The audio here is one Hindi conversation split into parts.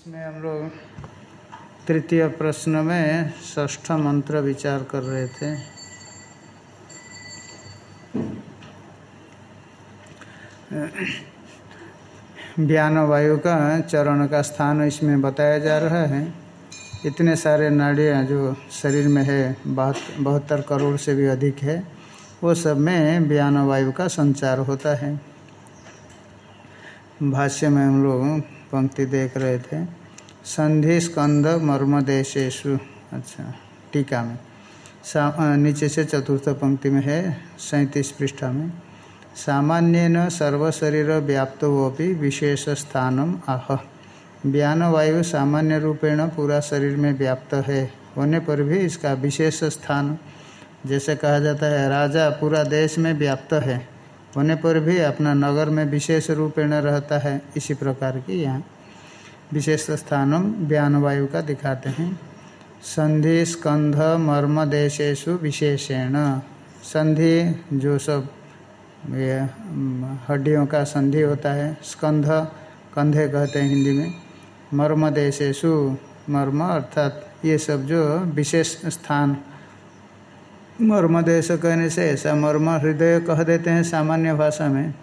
इसमें हम लोग तृतीय प्रश्न में ष्ठ मंत्र विचार कर रहे थे। व्यान वायु का चरण का स्थान इसमें बताया जा रहा है। इतने सारे नाड़ियाँ जो शरीर में है बहत्तर करोड़ से भी अधिक है, वो सब में व्यान वायु का संचार होता है। भाष्य में हम लोग पंक्ति देख रहे थे। संधि स्कंद मर्म देशेशु अच्छा टीका में नीचे से चतुर्थ पंक्ति में है, सैंतीस पृष्ठा में। सामान्य सर्वशरीर व्याप्तोपि विशेष स्थानम आह व्यान वायु सामान्य रूपेण पूरा शरीर में व्याप्त है। होने पर भी इसका विशेष स्थान, जैसे कहा जाता है, राजा पूरा देश में व्याप्त है। होने पर भी अपना नगर में विशेष रूपेण रहता है। इसी प्रकार की यहाँ। विशेष स्थानम व्यान वायु का दिखाते हैं। संधि स्कंध मर्म देशेशु विशेषेण। संधि जो सब, ये हड्डियों का संधि होता है, स्कंध, कंधे कहते हैं हिंदी में। मर्म देशेशु मर्म अर्थात ये सब जो विशेष स्थान। मर्म देश कहने से ऐसा मर्म हृदय कह देते हैं सामान्य भाषा में।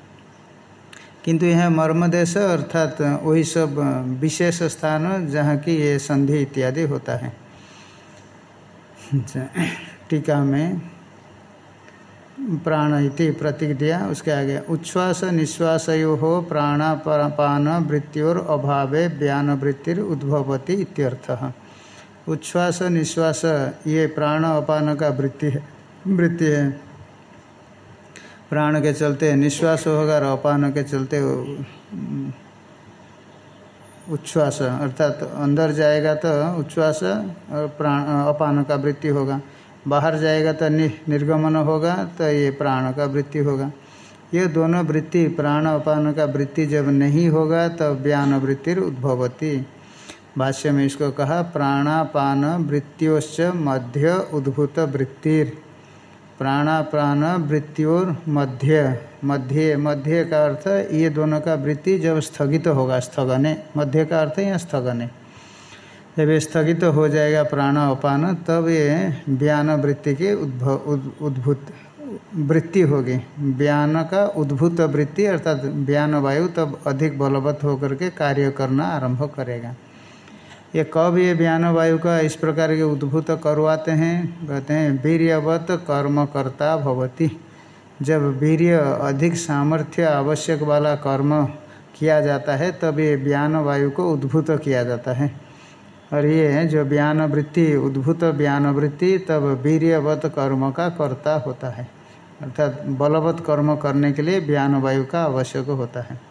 किंतु यह मर्मदेश अर्थात वही सब विशेष स्थान जहाँ की ये संधि इत्यादि होता है। टीका में प्राण इति प्रतीक दिया, उसके आगे, उच्छ्वास निश्वासयो हो प्राणापान वृत्तियोर अभावे व्यान वृत्तिर उद्भवती इत्यर्थ। उच्छ्वास निश्वास, ये प्राण अपान का वृत्ति है वृत्ति है। प्राण के चलते निश्वास होगा और अपान के चलते उच्छ्वास, अर्थात अंदर जाएगा तो उच्छ्वास और प्राण, अपान का वृत्ति होगा। बाहर जाएगा तो निर्गमन होगा तो ये प्राण का वृत्ति होगा। ये दोनों वृत्ति, प्राण अपान का वृत्ति जब नहीं होगा तब तो व्यान वृत्तिर उद्भवती। भाष्य में इसको कहा, प्राणापान वृत्तियोश्च मध्य उद्भूत वृत्तिर। प्राणापान वृत्तियों मध्य मध्य मध्य का अर्थ ये दोनों का वृत्ति जब स्थगित तो होगा, स्थगने, मध्य का अर्थ या स्थगने। जब ये स्थगित तो हो जाएगा प्राण अपान तब ये व्यान वृत्ति की उद्भव उद्भूत, वृत्ति होगी। व्यान का उद्भूत वृत्ति अर्थात व्यान वायु तब अधिक बलवत् होकर के कार्य करना आरंभ करेगा। ये कब ये व्यान वायु का इस प्रकार के उद्भूत करवाते हैं। कहते हैं, वीर्यवत कर्मकर्ता भवती। जब वीर्य अधिक सामर्थ्य आवश्यक वाला कर्म किया जाता है, तब ये व्यान वायु को उद्भूत किया जाता है। और ये जो ज्ञान वृत्ति उद्भूत ज्ञान वृत्ति तब वीर्यवत कर्म का कर्ता होता है। अर्थात बलवत कर्म करने के लिए ज्ञान वायु का आवश्यक होता है।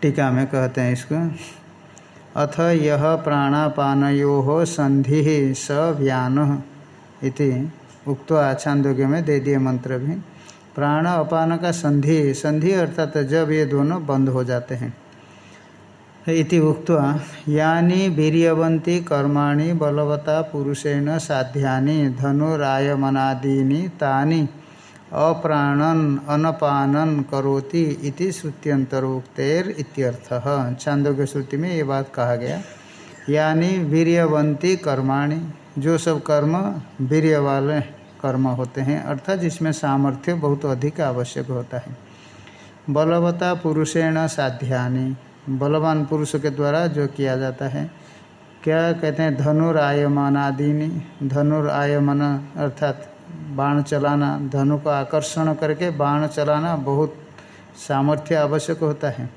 टीका में कहते हैं इसको। अथ यह प्राणापानो संधि स व्यान इति उक्त छांदोग्य में दे दिए मंत्र भी। प्राण अपान का संधि संधि अर्थात जब ये दोनों बंद हो जाते हैं। इति उक्त्वा, यानी वीर्यवंती कर्माणि बलवता पुरुषेण साध्यानि, धनुरायमनादीनि तानि अप्राणन अनपानन करोति इति श्रुत्यंतरोक्तेर इत्यर्थः। छांदोग्य श्रुति में ये बात कहा गया। यानी वीर्यवंती कर्माणि, जो सब कर्म वीर्य वाले कर्म होते हैं, अर्थात जिसमें सामर्थ्य बहुत अधिक आवश्यक होता है। बलवता पुरुषेण साध्यानि। बलवान पुरुष के द्वारा जो किया जाता है, क्या कहते हैं? धनुर आयमान आदिनी धनुर आयमन अर्थात बाण चलाना, धनु को आकर्षण करके बाण चलाना बहुत सामर्थ्य आवश्यक होता है।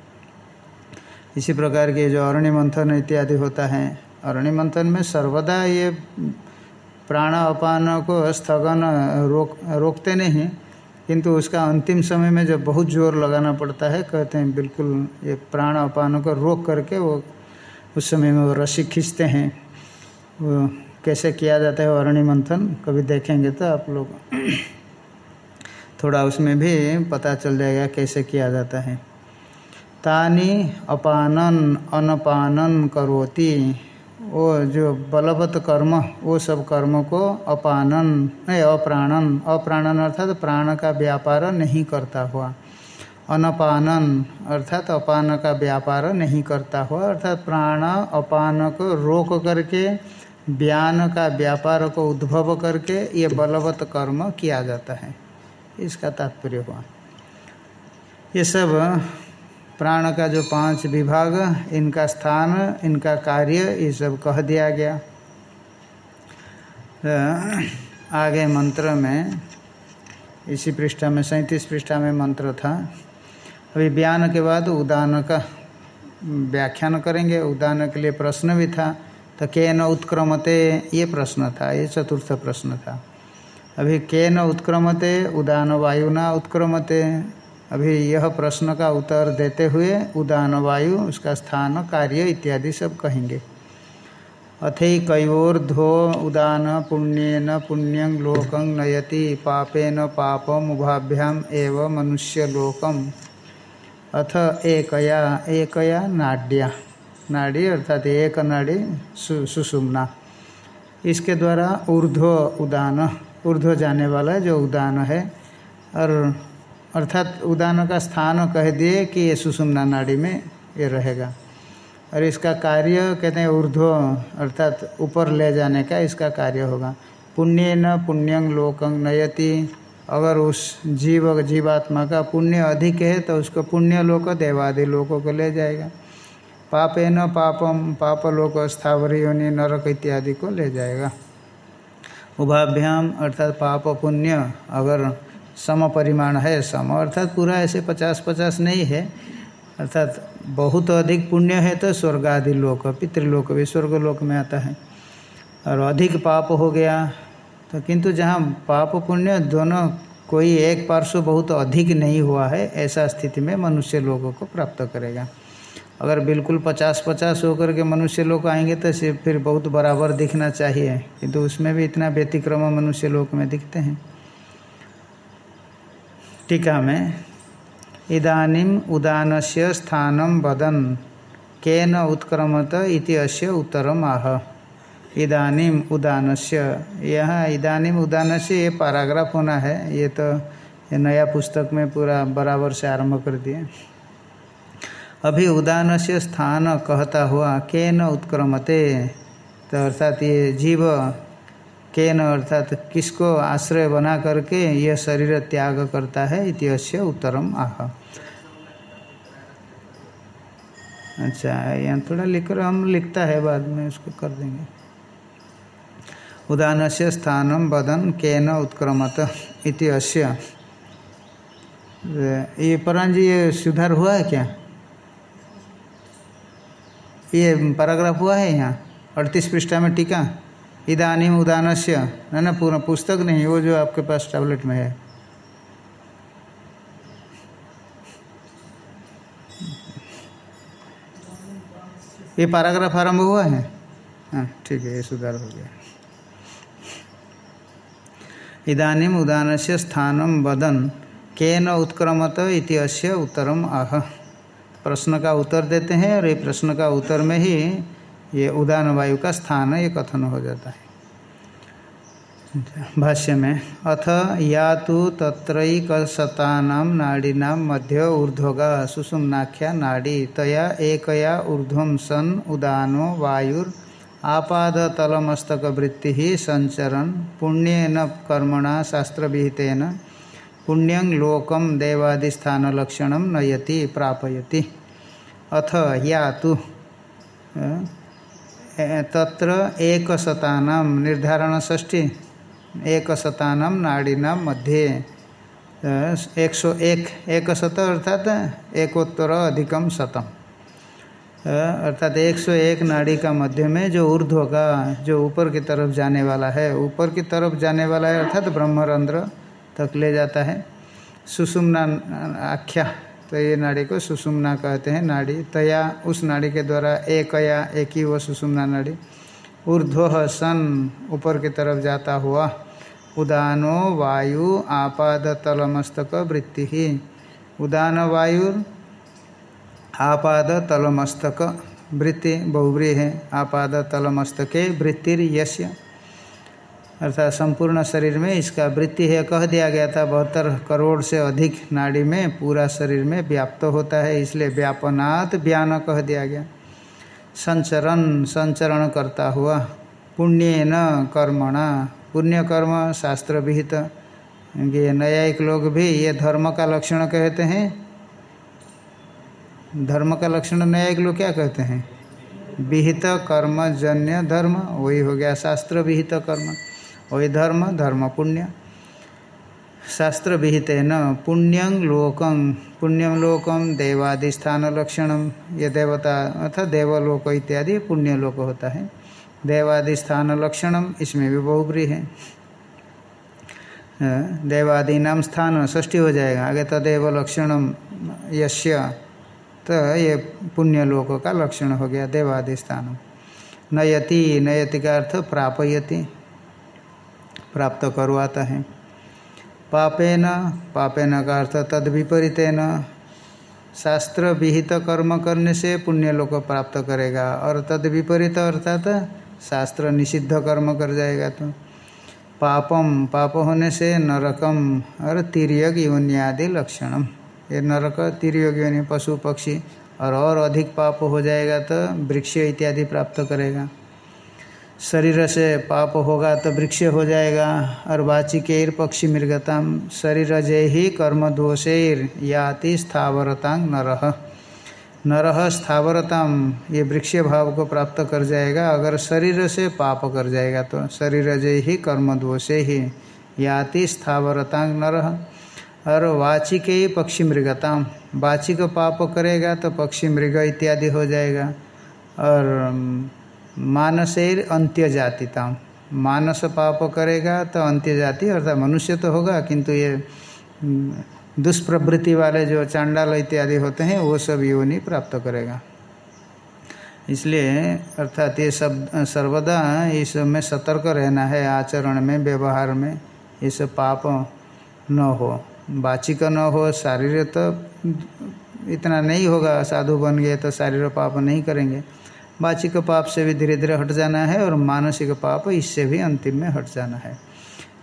इसी प्रकार के जो अरणि मंथन इत्यादि होता है अरणि मंथन में सर्वदा ये प्राण अपान को स्थगन रोक, रोकते नहीं, किंतु उसका अंतिम समय में जब बहुत ज़ोर लगाना पड़ता है, कहते हैं बिल्कुल ये प्राण अपान को रोक करके वो उस समय में वो रस्सी खींचते हैं। वो कैसे किया जाता है अरण्य मंथन, कभी देखेंगे तो आप लोग। थोड़ा उसमें भी पता चल जाएगा कैसे किया जाता है। तानी अपानन, अनपानन करोति, वो जो बलवत कर्म, वो सब कर्म को अपानन, नहीं, अप्राणन अप्राणन अर्थात तो प्राण का व्यापार नहीं करता हुआ। अनपानन अर्थात तो अपान का व्यापार नहीं करता हुआ, अर्थात प्राण अपान को रोक करके व्यान का व्यापार को उद्भव करके ये बलवत कर्म किया जाता है। इसका तात्पर्य हुआ। ये सब प्राण का जो पाँच विभाग, इनका स्थान, इनका कार्य, ये सब कह दिया गया। तो आगे मंत्र में, इसी पृष्ठा में, सैंतीस पृष्ठा में मंत्र था। अभी बयान के बाद उदान का व्याख्यान करेंगे। उदान के लिए प्रश्न भी था। तो के न उत्क्रमते, ये प्रश्न था, ये चतुर्थ प्रश्न था। अभी के न उत्क्रमते, उदान वायुना उत्क्रमते। अभी यह प्रश्न का उत्तर देते हुए उदान वायु, उसका स्थान, कार्य इत्यादि सब कहेंगे। अथैकयोर्ध्वो उदान पुण्यन पुण्यं लोकं नयति, पापेन पापम उभाभ्याम एव मनुष्यलोकम। अथ एकया एकया नाड्या। नाड़ी अर्थात एक नाड़ी सु, सुषुम्ना। इसके द्वारा ऊर्ध्व उदान ऊर्ध्व जाने वाला जो उदान है। और अर्थात उदान का स्थान कह दिए कि ये सुषुम्ना नाड़ी में ये रहेगा। और इसका कार्य कहते हैं ऊर्ध्व अर्थात ऊपर ले जाने का इसका कार्य होगा। पुण्य न पुण्यंग लोकंग नयति। अगर उस जीव जीवात्मा का पुण्य अधिक है तो उसको पुण्य लोक देवादि लोकों को ले जाएगा। पापे न पापम पाप लोक स्थावरी योनि नरक इत्यादि को ले जाएगा। उभाभ्याम अर्थात पाप पुण्य अगर सम परिमाण है, सम अर्थात पूरा ऐसे पचास पचास नहीं है। अर्थात बहुत अधिक पुण्य है तो स्वर्ग आदि लोक, पितृलोक भी स्वर्ग लोक में आता है। और अधिक पाप हो गया तो किंतु जहाँ पाप पुण्य दोनों कोई एक पार्श्व बहुत अधिक नहीं हुआ है, ऐसा स्थिति में मनुष्य लोगों को प्राप्त करेगा। अगर बिल्कुल पचास पचास होकर के मनुष्य लोग आएँगे तो फिर बहुत बराबर दिखना चाहिए, किंतु उसमें भी इतना व्यतिक्रम मनुष्य लोक में दिखते हैं। टीका में इदानीम उदान से स्थानम वदन केन उत्क्रमत इति अस्य उत्तरम आह। इदानीम से यहाँ इदानीम से ये पैराग्राफ होना है, ये तो ये नया पुस्तक में पूरा बराबर से आरंभ कर दिए। अभी उदान से स्थान कहता हुआ के न उत्क्रमते? तो अर्थात ये जीव के न अर्थात किसको आश्रय बना करके यह शरीर त्याग करता है इतिहास्य उत्तरम आह। अच्छा यहाँ थोड़ा लिखकर हम लिखता है बाद में, उसको कर देंगे। उदान से स्थानम बदन के न उत्क्रमत, इति अश्य ये परान ये सुधार हुआ है क्या? ये पैराग्राफ हुआ है यहाँ। अड़तीस पृष्ठा में टीका। इदानी उदान से न, ना, पूरा पुस्तक नहीं, वो जो आपके पास टैबलेट में है। ये पैराग्राफ आरंभ हुआ है? हाँ ठीक है, ये सुधार हो गया। इदानीम उदान से स्थानम वदन केन उत्क्रमत इति अस्य उत्तरम आह। प्रश्न का उत्तर देते हैं और ये प्रश्न का उत्तर में ही ये उदान वायु का स्थान ये कथन हो जाता है। भाष्य में, अथ या तो तत्रैकशतानां नाड़ीनां मध्य ऊर्ध्वगा सुषुम्नाख्या नाड़ी तया एकया ऊर्ध्व सन उदानो वायुर आपादतलमस्तकवृत्ति संचरन पुण्यन कर्मणा शास्त्रविहितेन पुण्यं लोकम देवादिस्थानलक्षण नयति, प्रापयति। अथ या तो तत्र एक निर्धारण षष्ठी एक नाड़ीनां मध्ये एक सौ एक एक शत अर्थात एकोत्तर अधिकम शतम। अर्थात एक सौ एक नाड़ी का मध्य में जो ऊर्ध्व का जो ऊपर की तरफ़ जाने वाला है, ऊपर की तरफ़ जाने वाला है अर्थात ब्रह्मरंध्र तक ले जाता है। सुषुम्ना आख्या तो ये नाड़ी को सुषुम्ना कहते हैं नाड़ी। तया उस नाड़ी के द्वारा एक या एक ही वो सुषुम्ना नाड़ी। ऊर्ध्व सन ऊपर की तरफ़ जाता हुआ, उदानो वायु आपाद तलमस्तक वृत्ति। ही उदान वायु आपाद तलमस्तक वृत्ति बहुव्री है। आपाद तलमस्तके वृत्तिर यश्य अर्थात संपूर्ण शरीर में इसका वृत्ति है, कह दिया गया था, बहत्तर करोड़ से अधिक नाड़ी में पूरा शरीर में व्याप्त होता है, इसलिए व्यापनात् ज्ञान कह दिया गया। संचरण संचरण करता हुआ पुण्य न कर्मणा पुण्य कर्म शास्त्र विहित ये न्यायिक लोग भी ये धर्म का लक्षण कहते हैं। धर्म का लक्षण न्यायिक लोग क्या कहते हैं? विहित कर्म जन्य धर्म, वही हो गया शास्त्र विहित कर्म। वही धर्म धर्म पुण्य शास्त्र विहित न पुण्यं लोकम पुण्यम लोकम देवादिस्थान लक्षणम ये देवता अर्थात देवलोक इत्यादि पुण्य लोक होता है। देवादिस्थान लक्षणम इसमें भी बहुब्री है। देवादि नाम स्थान षष्ठी हो जाएगा। आगे तदेव लक्षणम यश्य तो ये पुण्यलोक का लक्षण हो गया देवादि स्थान नयति नयति का अर्थ प्रापयति। प्राप्त करवाता है। पापेन पापेन का अर्थ तद विपरीतेन शास्त्र विहित कर्म करने से पुण्य लोक प्राप्त करेगा और तद विपरीत अर्थात शास्त्र निषिद्ध कर्म कर जाएगा तो। पापम, पाप होने से नरकम और तिरयग योनियादि लक्षणम। ये नरक तिरयोग योनि पशु, पक्षी और और अधिक पाप हो जाएगा तो वृक्ष इत्यादि प्राप्त करेगा। शरीर से पाप होगा तो वृक्ष हो जाएगा, और वाचिकेर पक्षी मृगताम, शरीर जय ही कर्म दोषेर, याति स्थावरतांग नरह नरह स्थावरताम ये वृक्ष भाव को प्राप्त कर जाएगा, अगर शरीर से पाप कर जाएगा तो शरीर जय ही कर्म दोषे ही, याति स्थावरतांग नरह और वाचिक पक्षी मृगताम वाचिक पाप करेगा तो पक्षी मृग इत्यादि हो जाएगा। और मानसेर अंत्य जातिताम मानस पाप करेगा तो अंत्य जाति अर्थात मनुष्य तो होगा, किंतु ये दुष्प्रवृत्ति वाले जो चांडाल इत्यादि होते हैं, वो सब योनि प्राप्त करेगा। इसलिए, अर्थात ये सब, सर्वदा इस में सतर्क रहना है, आचरण में, व्यवहार में, ये सब पाप न हो। बाचिक न हो शारीर तो इतना नहीं होगा, साधु बन गए तो शारीर पाप नहीं करेंगे। बाचिक पाप से भी धीरे धीरे हट जाना है और मानसिक पाप इससे भी अंतिम में हट जाना है।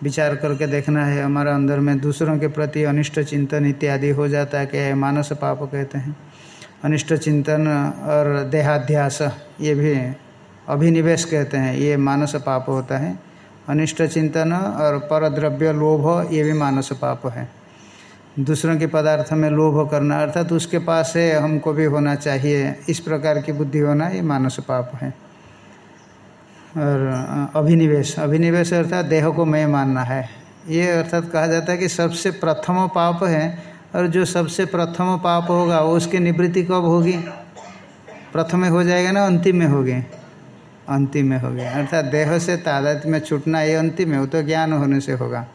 विचार करके देखना है, हमारा अंदर में दूसरों के प्रति अनिष्ट चिंतन इत्यादि हो जाता है कि मानस पाप कहते हैं? अनिष्ट चिंतन और देहाध्यास, ये भी अभिनिवेश कहते हैं, ये मानस पाप होता है। अनिष्ट चिंतन और परद्रव्य लोभ, ये भी मानस पाप है। दूसरों के पदार्थ में लोभ करना, अर्थात उसके पास है हमको भी होना चाहिए। इस प्रकार की बुद्धि होना ये मानस पाप है। और अभिनिवेश अभिनिवेश अर्थात देह को मैं मानना है। ये अर्थात कहा जाता है कि सबसे प्रथम पाप है, और जो सबसे प्रथम पाप होगा, वो उसकी निवृत्ति कब होगी? प्रथम हो जाएगा ना, अंतिम में होगी। अंतिम में होगी। अर्थात देह से तादात में छूटना, ये अंतिम है, वो तो ज्ञान होने से होगा।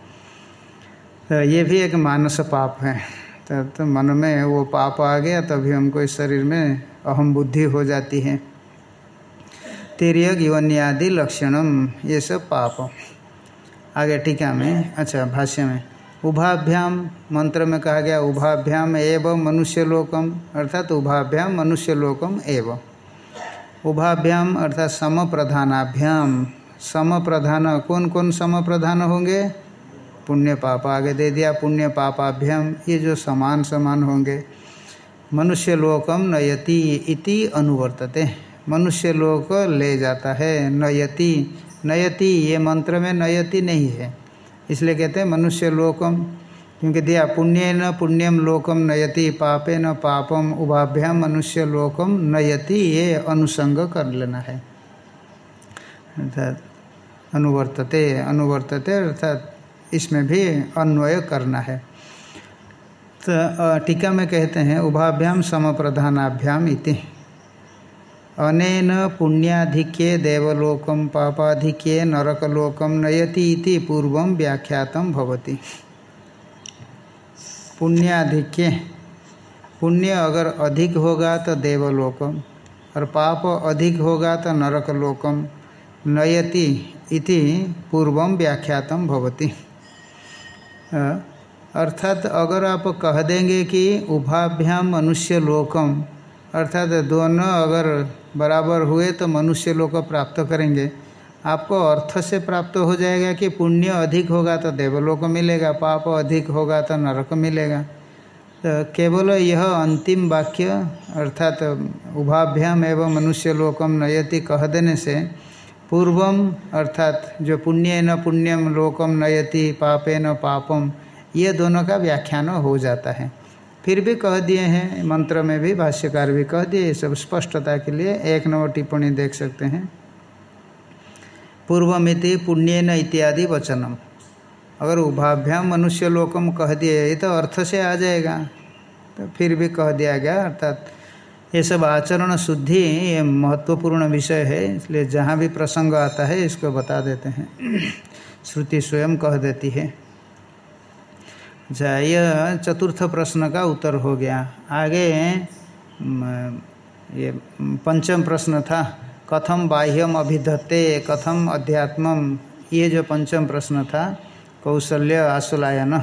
तो ये भी एक मानस पाप है। तो, तो मन में वो पाप आ गया तभी हमको इस शरीर में अहम बुद्धि हो जाती है। तिरक योन्यादि लक्षणम ये सब पाप। आगे टीका में अच्छा भाष्य में। उभाभ्याम मंत्र में कहा गया उभाभ्याम एव मनुष्य लोकम अर्थात उभाभ्याम मनुष्य लोकम एव। उभाभ्याम अर्थात सम प्रधानाभ्याम सम प्रधान कौन कौन सम प्रधान होंगे? पुण्य पाप, आगे दे दिया पुण्य पापाभ्याम, ये जो समान समान होंगे। मनुष्य लोकम नयति इति अनुवर्तते। मनुष्य लोक ले जाता है, नयति। नयति, ये मंत्र में नयति नहीं है। इसलिए कहते हैं मनुष्य लोकम, क्योंकि दिया पुण्य न पुण्यम लोकम नयति, पापे न पापम उभाभ्याम, मनुष्य लोकम नयति, ये अनुसंग कर लेना है। अर्थात अनुवर्तते अनुवर्तते, अर्थात इसमें भी अन्वय करना है। तो टीका में कहते हैं, उभाभ्याम समप्रधानाभ्याम इति। अनेन पुण्याधिक्ये देवलोकम पापाधिक्ये नरकलोकम नयति इति पूर्व व्याख्यातम भवति। पुण्याधिक्य। पुण्य अगर अधिक होगा तो देवलोकम और पाप अधिक होगा तो नरकलोकम नयति इति पूर्व व्याख्यातम भवति। अर्थात अगर आप कह देंगे कि उभाभ्याम मनुष्य लोकम, अर्थात दोनों अगर बराबर हुए तो मनुष्य लोक प्राप्त करेंगे। आपको अर्थ से प्राप्त हो जाएगा कि पुण्य अधिक होगा तो देवलोक मिलेगा, पाप अधिक होगा तो नरक मिलेगा। तो केवल यह अंतिम वाक्य, अर्थात उभाभ्याम एवं मनुष्य लोकम नयति कह देने से पूर्वम, अर्थात जो पुण्य न पुण्यम, लोकम नयति पापे न पापम, ये दोनों का व्याख्यान हो जाता है। फिर भी कह दिए हैं, मंत्र में भी, भाष्यकार भी कह दिए सब स्पष्टता के लिए एक नंबर टिप्पणी देख सकते हैं। पूर्वमिति पुण्य न इत्यादि वचनम। अगर उभाभ्याम मनुष्य लोकम कह दिए, ये तो अर्थ से आ जाएगा। तो फिर भी कह दिया गया, अर्थात ये सब आचरण शुद्धि ये महत्वपूर्ण विषय है, इसलिए जहाँ भी प्रसंग आता है, इसको बता देते हैं। श्रुति स्वयं कह देती है अच्छा यह चतुर्थ प्रश्न का उत्तर हो गया। आगे ये पंचम प्रश्न था, कथम बाह्यम अभिधत्ते, कथम अध्यात्मम। ये जो पंचम प्रश्न था, कौशल्य आशुलायन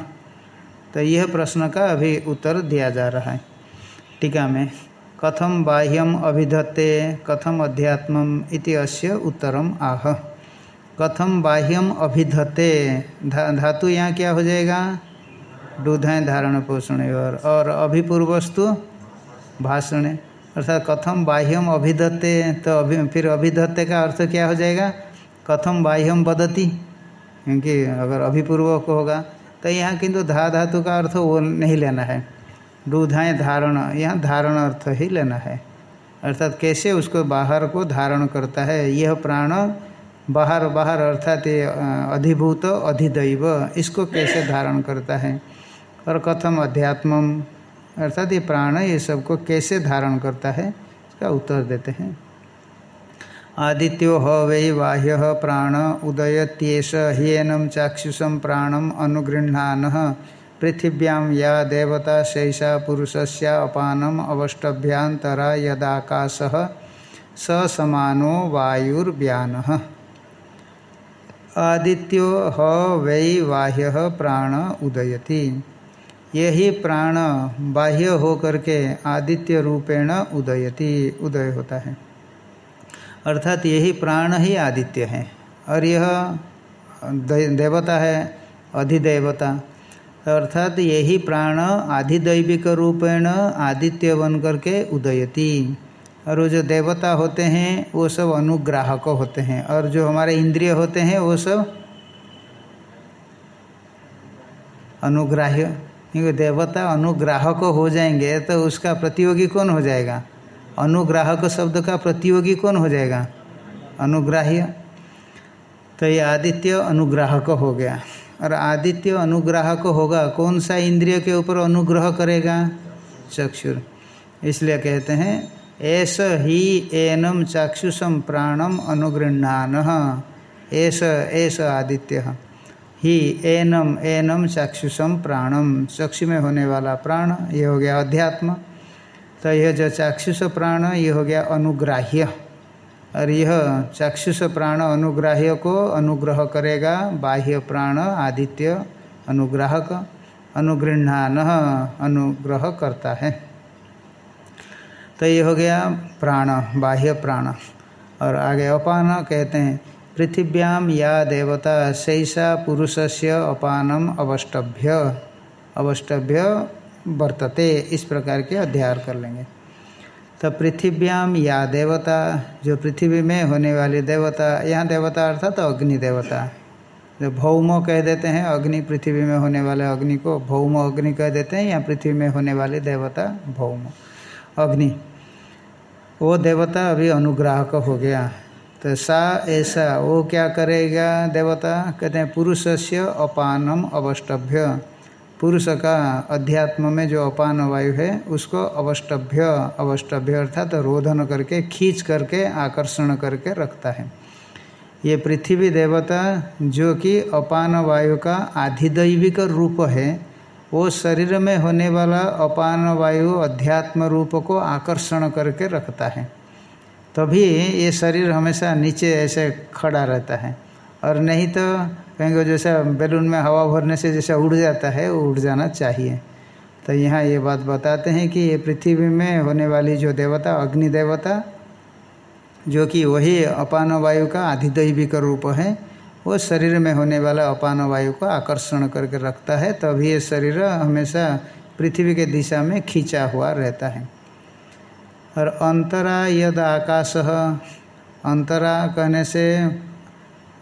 तो यह प्रश्न का अभी उत्तर दिया जा रहा है। टीका में कथम बाह्यम अभिधत्ते कथम अध्यात्मम इति अस्य उत्तरम आह। कथम बाह्यम अभिधत्ते धा, धातु यहाँ क्या हो जाएगा? दूधाएँ धारण पोषण और और अभिपूर्वस्तु भाषण। अर्थात कथम बाह्यम अभिधत्ते तो अभि फिर अभिधत्ते का अर्थ क्या हो जाएगा? कथम बाह्यम बदती क्योंकि अगर अभिपूर्वक होगा तो यहाँ किंतु धा धातु का अर्थ वो नहीं लेना है। दूधाएँ धारण, यहाँ धारण अर्थ ही लेना है। अर्थात कैसे उसको बाहर को धारण करता है, यह प्राण बाहर बाहर अर्थात ये अधिभूत, अधिदैव, इसको कैसे धारण करता है? और कथम अध्यात्मम, अर्थात ये प्राण, ये सबको कैसे धारण करता है? इसका उत्तर देते हैं। आदित्यो ह बाह्य प्राण उदय उदयत्येष ह्येनम चाक्षुषम प्राणम अनुगृह्णान। पृथिव्यां या देवता शैषा पुरुषस्या अपानम अवष्टभ्यांतरा यदाकाश स समानो वायुर्व्यान। आदित्यो ह वै बाह्य प्राण उदयति। यही प्राण बाह्य होकर करके आदित्य रूपेण उदयति, उदय होता है। अर्थात यही प्राण ही आदित्य है। और यह देवता है, अधिदेवता। अर्थात यही प्राण आधिदैविक रूपेण आदित्य बन करके उदयति। और वो जो देवता होते हैं, वो सब अनुग्राहक होते हैं। और जो हमारे इंद्रिय होते हैं, वो सब अनुग्राह्य। क्योंकि देवता अनुग्राहक हो जाएँगे तो उसका प्रतियोगी कौन हो जाएगा? अनुग्राहक शब्द का प्रतियोगी कौन हो जाएगा? अनुग्राह्य। तो ये आदित्य अनुग्राहक हो गया। और आदित्य अनुग्राहक होगा। कौन सा इंद्रिय के ऊपर अनुग्रह करेगा? चक्षुर। इसलिए कहते हैं ऐस ही एनम चाक्षुषम प्राणम अनुगृह्णान। ऐस ऐस आदित्य। ही एनम एनम चाक्षुषम प्राणम चक्षु में होने वाला प्राण, ये हो गया अध्यात्म। तो यह जो चाक्षुष प्राण, ये हो गया अनुग्राह्य। और यह चाक्षुष प्राण अनुग्राह्य को अनुग्रह करेगा, बाह्य प्राण आदित्य अनुग्राहक, अनुगृह्णान अनुग्रह करता है। तो ये हो गया प्राण, बाह्य प्राण। और आगे अपान कहते हैं पृथिव्याम या देवता शैषा पुरुष से अपानम अवष्टभ्य अवष्टभ्य वर्तते। इस प्रकार के अध्ययन कर लेंगे। तो पृथिव्याम या देवता, जो पृथ्वी में होने वाली देवता, यहाँ देवता अर्थात तो अग्नि देवता। जो भौम कह देते हैं, अग्नि पृथ्वी में होने वाले अग्नि को भौम अग्नि कह देते हैं, या पृथ्वी में होने वाले देवता भौम। अग्नि। वो देवता अभी अनुग्राहक हो गया। तो सा ऐसा, वो क्या करेगा देवता? कहते हैं पुरुष से अपानम अवष्टभ्य। पुरुष का अध्यात्म में जो अपान वायु है, उसको अवष्टभ्य अवष्टभ्य अर्थात तो रोधन करके, खींच करके, आकर्षण करके रखता है। ये पृथ्वी देवता जो कि अपान वायु का आधिदैविक रूप है, वो शरीर में होने वाला अपान वायु अध्यात्म रूप को आकर्षण करके रखता है। तभी ये शरीर हमेशा नीचे ऐसे खड़ा रहता है। और नहीं तो कहेंगे जैसा बैलून में हवा भरने से जैसा उड़ जाता है, वो उड़ जाना चाहिए। तो यहाँ ये बात बताते हैं कि ये पृथ्वी में होने वाली जो देवता, अग्नि देवता, जो कि वही अपान वायु का आधिदैविक रूप है, वो शरीर में होने वाला अपान वायु को आकर्षण करके रखता है, तभी ये शरीर हमेशा पृथ्वी के दिशा में खींचा हुआ रहता है। और अंतरा यद आकाश, अंतरा कहने से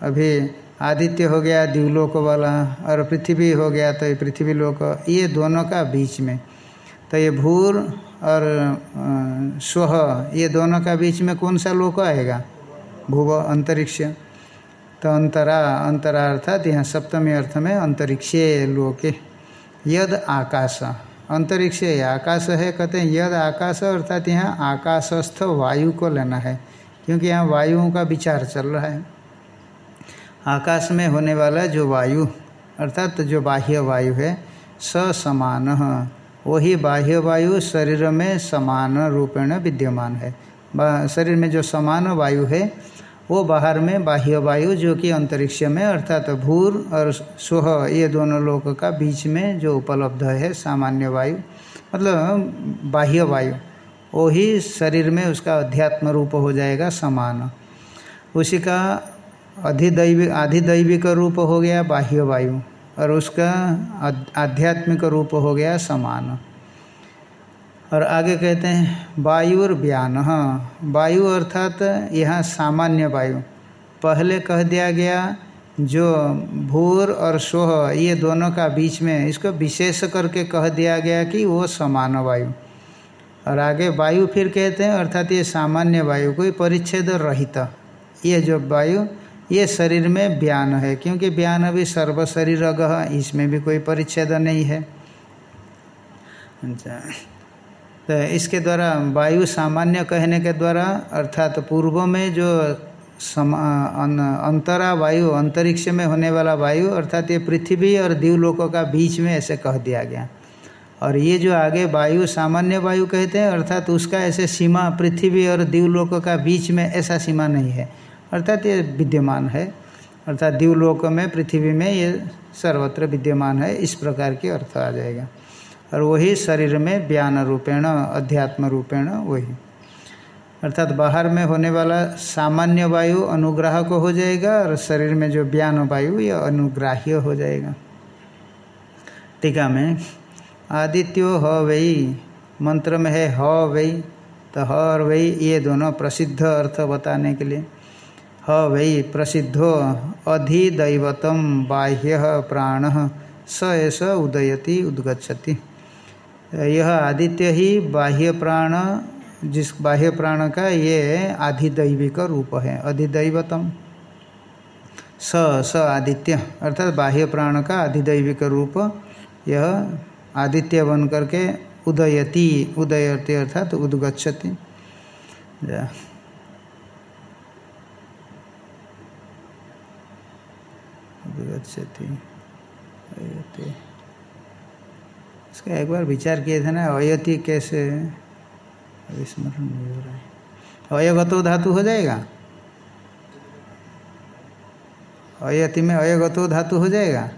अभी आदित्य हो गया, दिवलोक वाला और पृथ्वी हो गया तो ये पृथ्वी लोक, ये दोनों का बीच में। तो ये भूर और स्व ये दोनों का बीच में कौन सा लोक आएगा? भूव, अंतरिक्ष। तो अंतरा अंतरा अर्थात यहाँ सप्तमी अर्थ में अंतरिक्षे लोके, यद आकाश। अंतरिक्ष आकाश है, कहते हैं यद आकाश, अर्थात यहाँ आकाशस्थ वायु को लेना है, क्योंकि यहाँ वायुओं का विचार चल रहा है। आकाश में होने वाला जो वायु, अर्थात जो बाह्य वायु है स समान वही बाह्य वायु शरीर में समान रूपेण विद्यमान है। शरीर में जो समान वायु है, वो बाहर में बाह्य वायु जो कि अंतरिक्ष में अर्थात भूर और सुह, ये दोनों लोगों का बीच में जो उपलब्ध है, सामान्य वायु मतलब बाह्य वायु, वही शरीर में उसका अध्यात्म रूप हो जाएगा समान। उसी का अधिदैविक, आधिदैविक रूप हो गया, बाह्य वायु। और उसका आध्यात्मिक रूप हो गया, समान। और आगे कहते हैं वायु और व्यान वायु अर्थात यहाँ सामान्य वायु। पहले कह दिया गया, जो भूर और सोह, ये दोनों का बीच में, इसको विशेष करके कह दिया गया कि वो समान वायु। और आगे वायु फिर कहते हैं, अर्थात ये सामान्य वायु, कोई परिच्छेद रहित। ये जो वायु ये शरीर में बयान है, क्योंकि बयान अभी सर्व शरीर अगह इसमें भी कोई परिच्छेद नहीं है। अच्छा। तो इसके द्वारा, वायु सामान्य कहने के द्वारा, अर्थात तो पूर्व में जो अंतरा वायु, अंतरिक्ष में होने वाला वायु, अर्थात ये पृथ्वी और दीवलोकों का बीच में ऐसे कह दिया गया। और ये जो आगे वायु, सामान्य वायु कहते हैं, अर्थात उसका ऐसे सीमा, पृथ्वी और दीवलोक का बीच में ऐसा सीमा नहीं है। अर्थात ये विद्यमान है। अर्थात दिवलोक में, पृथ्वी में ये सर्वत्र विद्यमान है। इस प्रकार की अर्थ आ जाएगा। और वही शरीर में ज्ञान रूपेण, अध्यात्म रूपेण वही। अर्थात बाहर में होने वाला सामान्य वायु अनुग्राह को हो जाएगा और शरीर में जो ज्ञान वायु, ये अनुग्राह्य हो जाएगा। टीका में, आदित्यो ह वही मंत्र में है ह वही तो ह और वही ये दोनों प्रसिद्ध अर्थ बताने के लिए। ह वही प्रसिद्धो अधिदैवतम बाह्य प्राण स एस उदयति उद्गछति यह आदित्य ही बाह्य प्राण, जिस बाह्य प्राण का ये आधिदैविक रूप है, अधिदैवतम। स स आदित्य, अर्थात बाह्य प्राण का आधिदैविक रूप यह आदित्य बन करके उदयति उदयति अर्थात उद्गछति गच्छति इसका एक बार विचार किए थे ना अयति कैसे? अभी स्मरण नहीं हो रहा है। अयगतो धातु हो जाएगा। अयति में अयगतो धातु हो जाएगा।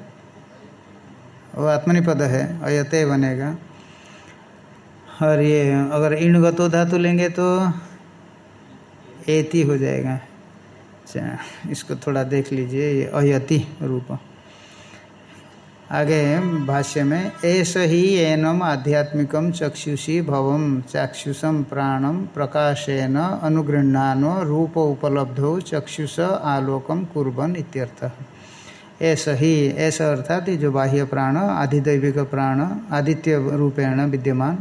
वो आत्मनिपद है अयते बनेगा। और ये अगर इणगतो धातु लेंगे तो एति हो जाएगा। अच्छा इसको थोड़ा देख लीजिए, ये अयति रूप। आगे भाष्य में, ऐस ही एनम आध्यात्मिकम चक्षुषी भवम, चाक्षुषम प्राणम प्रकाशेन अनुगृह्णानो रूप उपलब्धो चक्षुष आलोकम कुर्बन इत्यर्थ। ऐसा ही, ऐसा अर्थात जो बाह्य प्राण, आधिदैविक प्राण, आदित्य रूपेण विद्यमान,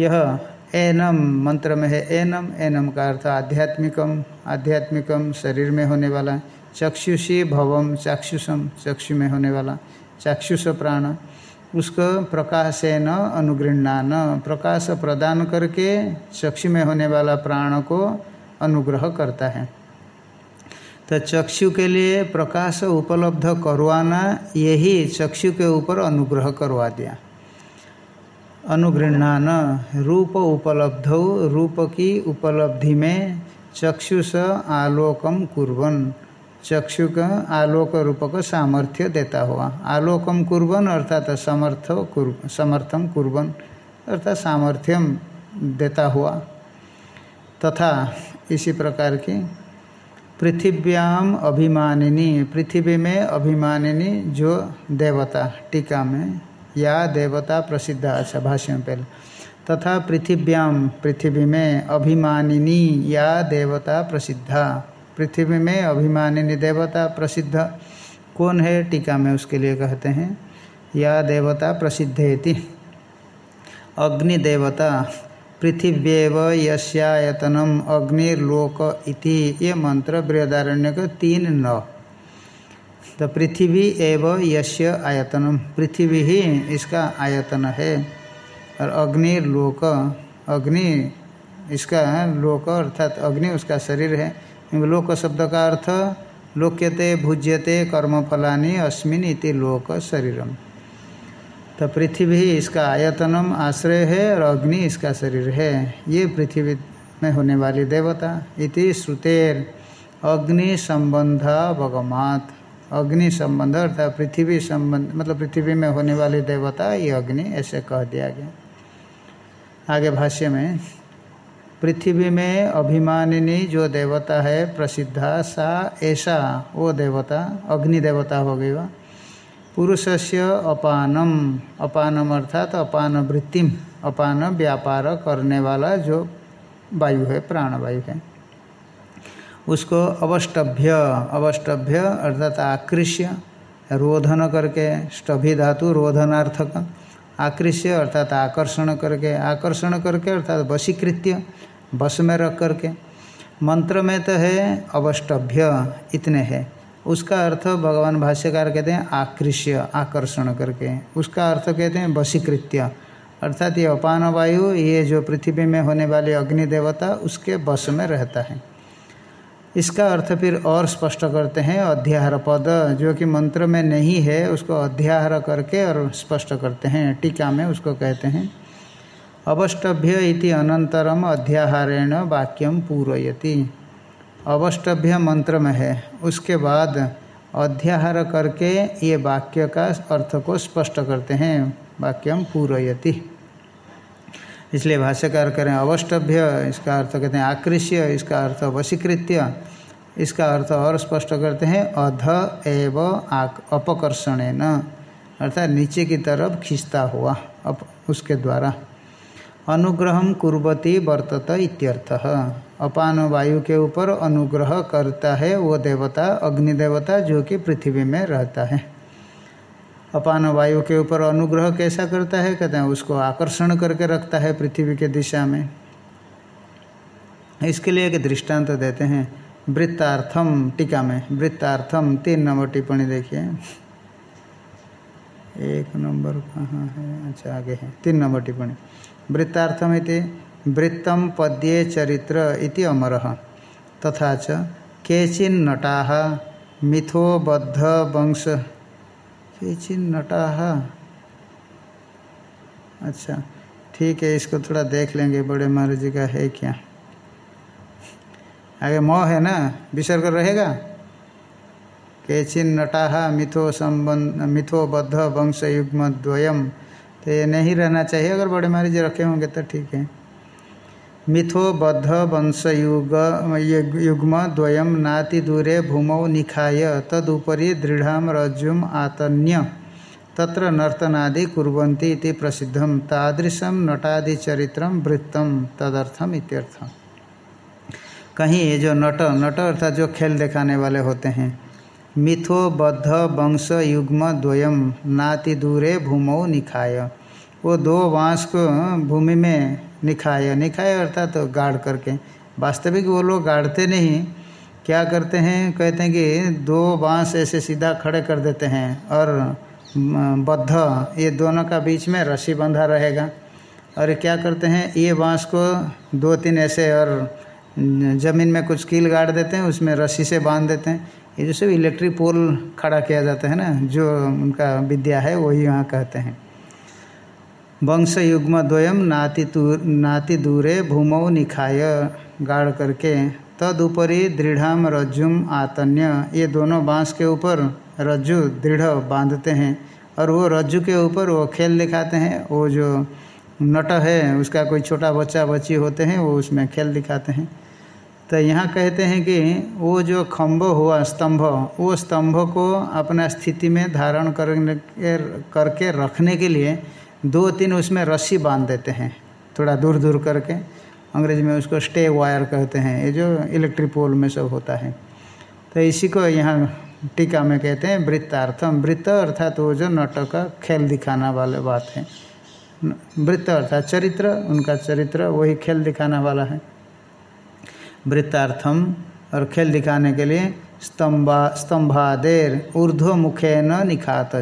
यह एनम, मंत्र में है एनम एनम का अर्थ आध्यात्मिकम आध्यात्मिकम शरीर में होने वाला, चक्षुषी भवम, चाक्षुषम, चक्षु में होने वाला, चाक्षुष प्राण, उसको प्रकाशेन अनुगृहणान, प्रकाश प्रदान करके चक्षु में होने वाला प्राण को अनुग्रह करता है। तो चक्षु के लिए प्रकाश उपलब्ध करवाना, यही चक्षु के ऊपर अनुग्रह करवा दिया। अनुगृहणान रूप उपलब्ध रूप की उपलब्धि में चक्षुष आलोकम कुर्बन चक्षु का आलोक रूप का सामर्थ्य देता हुआ। आलोकम कुर्बन अर्थात समर्थ कुर समर्थम कुर्बन अर्थात सामर्थ्यम देता हुआ। तथा इसी प्रकार की पृथिव्याम अभिमानिनी, पृथ्वी में अभिमानिनी जो देवता, टीका में या देवता प्रसिद्ध अच्छा भाष्य में पहले। तथा पृथिव्याम पृथ्वी में अभिमानिनी या देवता प्रसिद्धा। पृथ्वी में अभिमानिनी देवता प्रसिद्ध। कौन है? टीका में उसके लिए कहते हैं। या देवता प्रसिद्धेति। अग्निदेवता पृथिव्यव यस्यायतनम अग्निर्लोक इति। ये मंत्र बृहदारण्य को तीन नौ। तो पृथ्वी एव यश्य आयतनम। पृथ्वी ही इसका आयतन है और अग्निर्लोक अग्नि इसका लोक अर्थात अग्नि उसका शरीर है। लोक शब्द का अर्थ, लोक्यते, भुज्यते, कर्मफलानी, अस्मिन इति लोक शरीरम। तो पृथ्वी इसका आयतनम आश्रय है और अग्नि इसका शरीर है। ये पृथ्वी में होने वाली देवता इति श्रुतेर। अग्नि संबंधा भगमात अग्नि संबंध अर्थात पृथ्वी संबंध मतलब पृथ्वी में होने वाली देवता, ये अग्नि, ऐसे कह दिया गया। आगे भाष्य में, पृथ्वी में अभिमानिनी जो देवता है, प्रसिद्धा सा, ऐसा, वो देवता, अग्नि देवता हो गई वह। पुरुषस्य अपानम अपानम अर्थात अपान वृत्तिम अपान व्यापार करने वाला जो वायु है, प्राणवायु है। उसको अवष्टभ्य अवष्टभ्य अर्थात आकृष्य, रोधन करके, स्टभि धातु रोधनार्थक, आकृष्य अर्थात आकर्षण करके आकर्षण करके अर्थात वशीकृत्य, बस में रख करके। मंत्र में तो है अवष्टभ्य, इतने है। उसका अर्थ भगवान भाष्यकार कहते हैं आकृष्य, आकर्षण करके। उसका अर्थ कहते हैं वशीकृत्य। अर्थात ये अपान वायु, ये जो पृथ्वी में होने वाले अग्नि देवता उसके बस में रहता है। इसका अर्थ फिर और स्पष्ट करते हैं, अध्याहार पद, जो कि मंत्र में नहीं है, उसको अध्याहार करके और स्पष्ट करते हैं, टीका में उसको कहते हैं। अवष्टभ्य अनंतरम अध्याहारेण वाक्यम पूरयति। अवष्टभ्य मंत्र में है। उसके बाद अध्याहार करके ये वाक्य का अर्थ को स्पष्ट करते हैं वाक्यम पूरयति। इसलिए भाष्यकार करें, अवष्टभ्य, इसका अर्थ कहते हैं आकृष्य, इसका अर्थ वशीकृत्य, इसका अर्थ और स्पष्ट करते हैं, अध एव अपकर्षण न अर्थात नीचे की तरफ़ खींचता हुआ, अप, उसके द्वारा। अनुग्रह कुर्वती वर्तत इत्यर्थः। अपान वायु के ऊपर अनुग्रह करता है वो देवता अग्नि देवता जो कि पृथ्वी में रहता है। अपान वायु के ऊपर अनुग्रह कैसा करता है? कहते हैं, उसको आकर्षण करके रखता है पृथ्वी के दिशा में। इसके लिए एक दृष्टांत देते हैं। वृत्तार्थम, टीका में। वृत्तार्थम, तीन नंबर टिप्पणी देखिए। एक नंबर कहाँ है? अच्छा आगे है। तीन नंबर टिप्पणी। वृत्तार्थम इति, वृत्तम पद्ये चरित्र इति अमर। तथा च केचिन नटा मिथो बद्ध वंश केचिन नटा अच्छा ठीक है, इसको थोड़ा देख लेंगे, बड़े महाराज जी का है क्या? आगे मोह है ना? विसर्ग रहेगा? केचिन नटा मिथो संबंध, मिथो बद्ध वंश युग्म द्वयम। तो ये नहीं रहना चाहिए, अगर बड़े महाराज जी रखे होंगे तो ठीक है। मिथो बद्ध वंशयुग युग्म द्वयम नाति दूरे भूमौ निखाय, तदुपरी दृढ़ रज्जुम आतन्य। तत्र नर्तनादि कुर्वन्ति इति प्रसिद्धम तादृशम नटादि चरित्रम वृत्तम तदर्थम इत्यर्थ कहीं ये जो नट नट अर्थात जो खेल दिखाने वाले होते हैं, मिथो बद्ध वंश युग्म द्वयम नाति दूरे भूमौ निखाय। वो दो बाँस को भूमि में निखाय। निखाय अर्थात तो गाड़ करके। वास्तविक वो लोग गाड़ते नहीं। क्या करते हैं? कहते हैं कि दो बाँस ऐसे सीधा खड़े कर देते हैं और बद्ध। ये दोनों का बीच में रस्सी बंधा रहेगा। और क्या करते हैं? ये बाँस को दो तीन ऐसे और ज़मीन में कुछ कील गाड़ देते हैं, उसमें रस्सी से बाँध देते हैं। ये जो सब इलेक्ट्रिक पोल खड़ा किया जाता है ना, जो उनका विद्या है, वही वहाँ कहते हैं। वंश युग्म द्वयम नाति नाति दूरे भूमौ निखाय। गाड़ करके, तदुपरी दृढ़ रज्जुम आतन्य। ये दोनों बाँस के ऊपर रज्जु दृढ़ बांधते हैं, और वो रज्जु के ऊपर वो खेल दिखाते हैं। वो जो नट है, उसका कोई छोटा बच्चा बच्ची होते हैं, वो उसमें खेल दिखाते हैं। तो यहाँ कहते हैं कि वो जो खम्भ हुआ स्तंभ, वो स्तंभ को अपना स्थिति में धारण करने करके रखने के लिए दो तीन उसमें रस्सी बाँध देते हैं, थोड़ा दूर दूर करके। अंग्रेज़ी में उसको स्टे वायर कहते हैं, ये जो इलेक्ट्रिक पोल में सब होता है। तो इसी को यहाँ टीका में कहते हैं वृत्तार्थम। वृत्त अर्थात वो जो नाटक का खेल दिखाना वाले बात है। वृत्त अर्थात चरित्र, उनका चरित्र वही खेल दिखाना वाला है। वृत्तार्थम और खेल दिखाने के लिए स्तंभा, स्तंभादेर ऊर्ध्व मुखे न निखात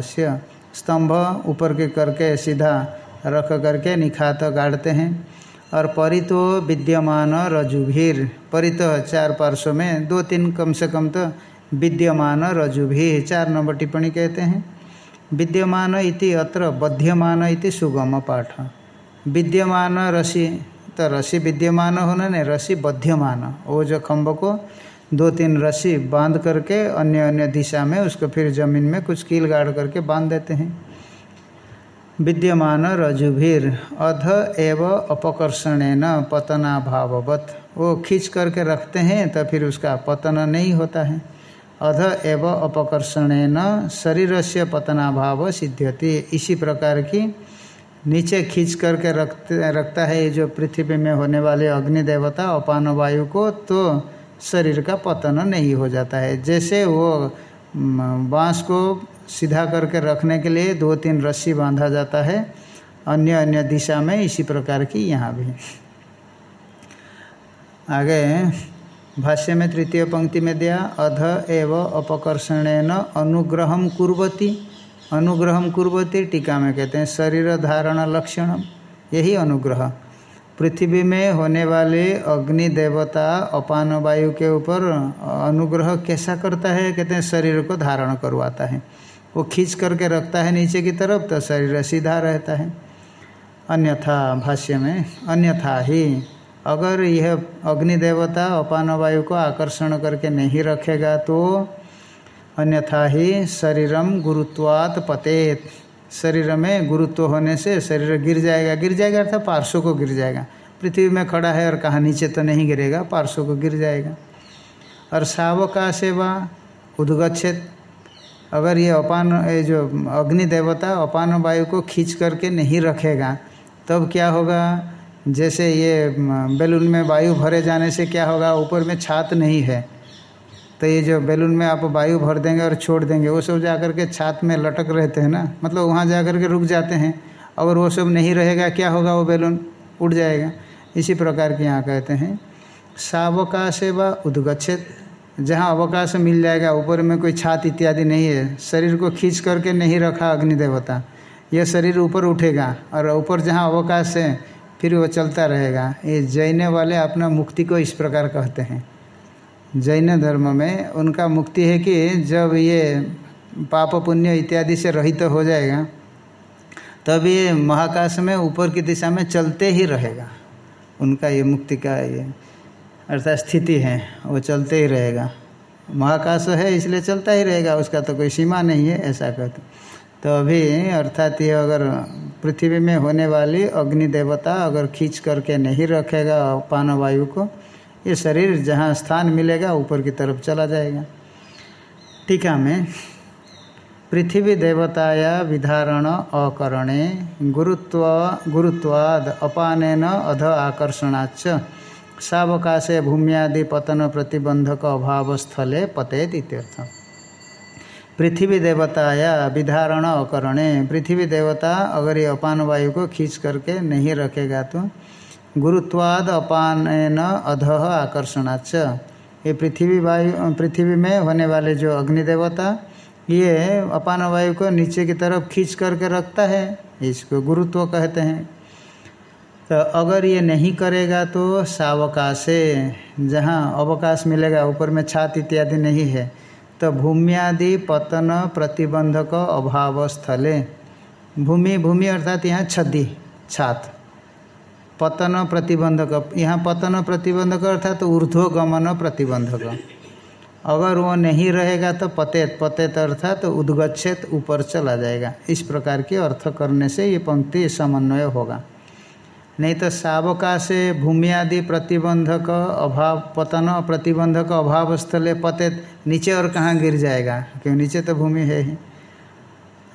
स्तंभ ऊपर के करके सीधा रख करके निखात गाड़ते हैं। और परितो विद्यमान रजुभीर। परित चार पार्श्व में दो तीन कम से कम तो विद्यमान रजुभी चार नंबर टिप्पणी कहते हैं। विद्यमान इति अत्र, बध्यमान इति सुगम पाठ। विद्यमान रसी तो रसी विद्यमान होना रसी बध्यमान। वो जो खम्भ को दो तीन रस्सी बाँध करके अन्य अन्य दिशा में उसको फिर ज़मीन में कुछ कील गाड़ करके बाँध देते हैं। विद्यमान रजुभीर अध एव अपकर्षण न पतनाभाववत। वो खींच करके रखते हैं तो फिर उसका पतन नहीं होता है। अध एव अपकर्षण न शरीर से पतनाभाव सिद्ध्यति। इसी प्रकार की नीचे खींच करके रखते रखता है जो पृथ्वी में होने वाले अग्नि देवता अपान वायु को तो शरीर का पतन नहीं हो जाता है। जैसे वो बाँस को सीधा करके रखने के लिए दो तीन रस्सी बांधा जाता है, अन्य अन्य दिशा में इसी प्रकार की यहाँ भी। आगे, भाष्य में तृतीय पंक्ति में दिया, अध एव अपकर्षण अनुग्रह कुर्वती। अनुग्रह कुर्वती टीका में कहते हैं, शरीर धारण लक्षण, यही अनुग्रह। पृथ्वी में होने वाले अग्नि देवता अपान वायु के ऊपर अनुग्रह कैसा करता है? कहते हैं, शरीर को धारण करवाता है। वो खींच करके रखता है नीचे की तरफ़ तो शरीर सीधा रहता है। अन्यथा, भाष्य में, अन्यथा ही, अगर यह अग्नि देवता अपान वायु को आकर्षण करके नहीं रखेगा तो अन्यथा ही शरीरम गुरुत्वात पतेत। शरीर में गुरुत्व होने से शरीर गिर जाएगा। गिर जाएगा अर्थात पार्श्व को गिर जाएगा। पृथ्वी में खड़ा है और कहाँ नीचे तो नहीं गिरेगा, पार्श्व को गिर जाएगा। और सावका सेवा उद्गछित अगर ये अपान, ये जो अग्नि देवता अपान वायु को खींच करके नहीं रखेगा, तब क्या होगा? जैसे ये बैलून में वायु भरे जाने से क्या होगा? ऊपर में छात नहीं है। तो ये जो बैलून में आप वायु भर देंगे और छोड़ देंगे, वो सब जा कर के छात में लटक रहते हैं ना? मतलब वहाँ जा कर के रुक जाते हैं, अगर वो सब नहीं रहेगा, क्या होगा वो बैलून? उड़ जाएगा। इसी प्रकार के यहाँ कहते हैं, सावकाश व उद्गछित जहाँ अवकाश मिल जाएगा, ऊपर में कोई छात इत्यादि नहीं है, शरीर को खींच करके नहीं रखा अग्निदेवता यह शरीर ऊपर उठेगा, और ऊपर जहाँ अवकाश है, फिर वो चलता रहेगा। ये जैने वाले अपना मुक्ति को इस प्रकार कहते हैं। जैन धर्म में उनका मुक्ति है कि जब ये पाप पुण्य इत्यादि से रहित तो हो जाएगा, तब ये महाकाश में ऊपर की दिशा में चलते ही रहेगा। उनका ये मुक्ति का ये अर्थात स्थिति है, वो चलते ही रहेगा। महाकाश है, इसलिए चलता ही रहेगा, उसका तो कोई सीमा नहीं है, ऐसा कहते तो अभी अर्थात ये अगर पृथ्वी में होने वाली अग्नि देवता अगर खींच करके नहीं रखेगा पान वायु को ये शरीर जहाँ स्थान मिलेगा, ऊपर की तरफ़ चला जाएगा। टीका में पृथ्वी देवताया विधारण अकरणे गुरुत्व, गुरुत्वाद अपान अध आकर्षणाच सावकाशे भूम्यादि पतन प्रतिबंधक अभाव स्थले पतेत इत्यर्थ। पृथ्वी देवताया विधारण अकरणे। पृथ्वी देवता अगर ये अपान वायु को खींच करके नहीं रखेगा तो गुरुत्वाद अपान अध आकर्षणाच ये पृथ्वी वायु, पृथ्वी में होने वाले जो अग्निदेवता, ये अपान वायु को नीचे की तरफ़ खींच करके रखता है, इसको गुरुत्व कहते हैं। तो अगर ये नहीं करेगा तो सावकाशे, जहाँ अवकाश मिलेगा, ऊपर में छात इत्यादि नहीं है तो भूम्यादि पतन प्रतिबंधक अभाव स्थले भूमि भूमि अर्थात यहाँ छदी छात। पतन प्रतिबंधक। यहाँ पतन प्रतिबंधक अर्थात तो ऊर्ध्वगमन प्रतिबंधक। अगर वो नहीं रहेगा तो पतेत पतेत अर्थात तो उद्गछेत ऊपर चला जाएगा। इस प्रकार के अर्थ करने से ये पंक्ति समन्वय होगा। नहीं तो सावका से भूमि आदि प्रतिबंधक अभाव, पतन प्रतिबंधक अभाव स्थले पतेत नीचे और कहाँ गिर जाएगा? क्यों? नीचे तो भूमि है ही।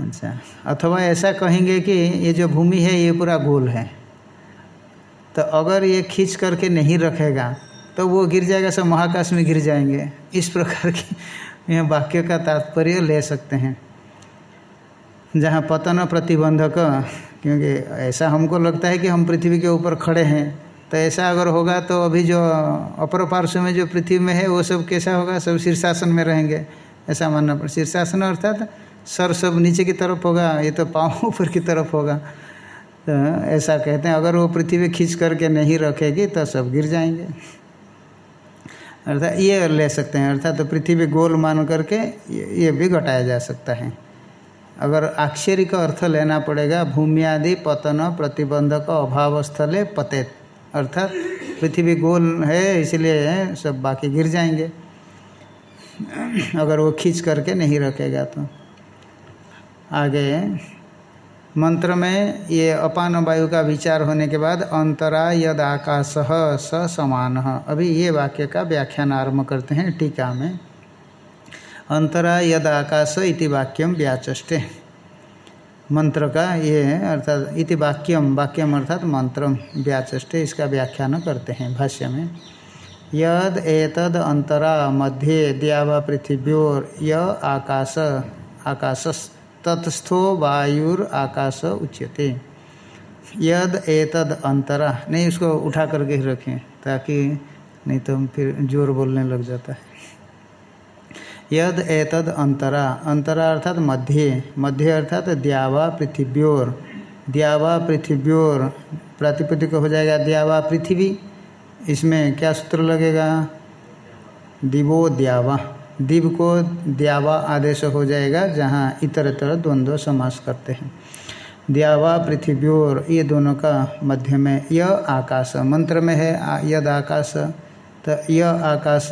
अच्छा। अथवा ऐसा कहेंगे कि ये जो भूमि है, ये पूरा गोल है। तो अगर ये खींच करके नहीं रखेगा तो वो गिर जाएगा, सब महाकाश में गिर जाएँगे। इस प्रकार की यह वाक्य का तात्पर्य ले सकते हैं। जहाँ पतन प्रतिबंधक, क्योंकि ऐसा हमको लगता है कि हम पृथ्वी के ऊपर खड़े हैं तो ऐसा अगर होगा तो अभी जो अपर पार्श्व में जो पृथ्वी में है, वो सब कैसा होगा? सब शीर्षासन में रहेंगे। ऐसा मानना पड़, शीर्षासन अर्थात सर सब नीचे की तरफ़ होगा, ये तो पाँव ऊपर की तरफ़ होगा। तो ऐसा कहते हैं, अगर वो पृथ्वी खींच करके नहीं रखेगी तो सब गिर जाएँगे। अर्थात ये ले सकते हैं, अर्थात तो पृथ्वी गोल मान करके ये भी घटाया जा सकता है। अगर आक्षरी का अर्थ लेना पड़ेगा भूमि आदि पतन प्रतिबंधक अभाव स्थले पते अर्थात पृथ्वी गोल है, इसलिए सब बाकी गिर जाएँगे। अगर वो खींच करके नहीं रखेगा तो। आगे मंत्र में ये अपान वायु का विचार होने के बाद अंतरा यद आकाश स समान। अभी ये वाक्य का व्याख्यान आरंभ करते हैं टीका में। अंतरा यद आकाश इति वाक्यम व्याचष्टे मंत्र का ये अर्थात इति वाक्यम वाक्यम अर्थात मंत्रम व्याचष्टे इसका व्याख्यान करते हैं भाष्य में। यद एतद अंतरा मध्य द्यावा पृथिव्योर य आकाश आकाश तत्स्थो वायुर आकाश उच्यते। यद एतद अंतरा। नहीं, उसको उठा करके ही रखें, ताकि नहीं तो हम फिर ज़ोर बोलने लग जाता है। यद एतद अंतरा। अंतरा अर्थात मध्य। मध्य अर्थात द्यावा पृथिव्योर। द्यावा पृथिव्योर। प्रातिपदिक हो जाएगा द्यावा पृथ्वी। इसमें क्या सूत्र लगेगा? दिवो द्यावा। दिव को द्यावा आदेश हो जाएगा, जहाँ इतर इतर द्वंद्व समास करते हैं। द्यावा पृथ्व्योर ये दोनों का मध्य में य आकाश, मंत्र में है यद आकाश तो यह आकाश,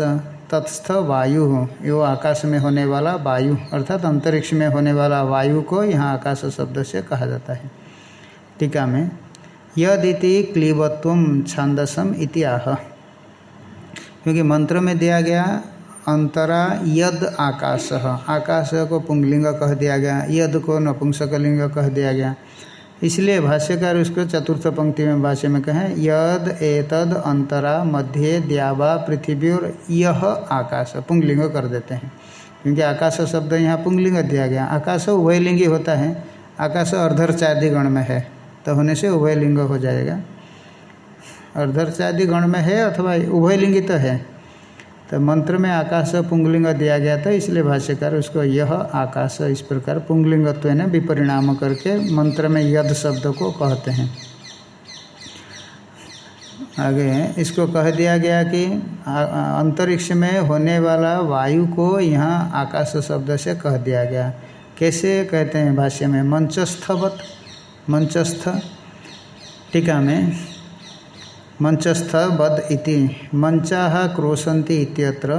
तत्स्थ वायु, यो आकाश में होने वाला वायु, अर्थात अंतरिक्ष में होने वाला वायु को यहाँ आकाश शब्द से कहा जाता है। टीका में, यदिति क्लीबत्व छांदसम इतिहा क्योंकि मंत्र में दिया गया अंतरा यद आकाश। आकाश को पुंगलिंग कह दिया गया, यद को नपुंसकलिंग कह दिया गया। इसलिए भाष्यकार उसको चतुर्थ पंक्ति में भाष्य में कहें, यद, एतद, अंतरा, मध्य, द्यावा पृथ्वी और यह आकाश, पुंगलिंग कर देते हैं। क्योंकि आकाश शब्द यहाँ पुंगलिंग दिया गया। आकाश उभयलिंगी होता है। आकाश अर्धर गण में है तो होने से उभयलिंग हो जाएगा। अर्धर गण में है अथवा उभयलिंगी तो है? तो मंत्र में आकाश पुंगलिंग दिया गया था, इसलिए भाष्यकार उसको यह आकाश इस प्रकार पुंगलिंगत्व ने विपरिणाम करके मंत्र में यद शब्द को कहते हैं। आगे इसको कह दिया गया कि अंतरिक्ष में होने वाला वायु को यहाँ आकाश शब्द से कह दिया गया। कैसे कहते हैं भाष्य में? मंचस्थवत, मंचस्थ, टीका में मंचस्थ बद इति। मंचा क्रोशंति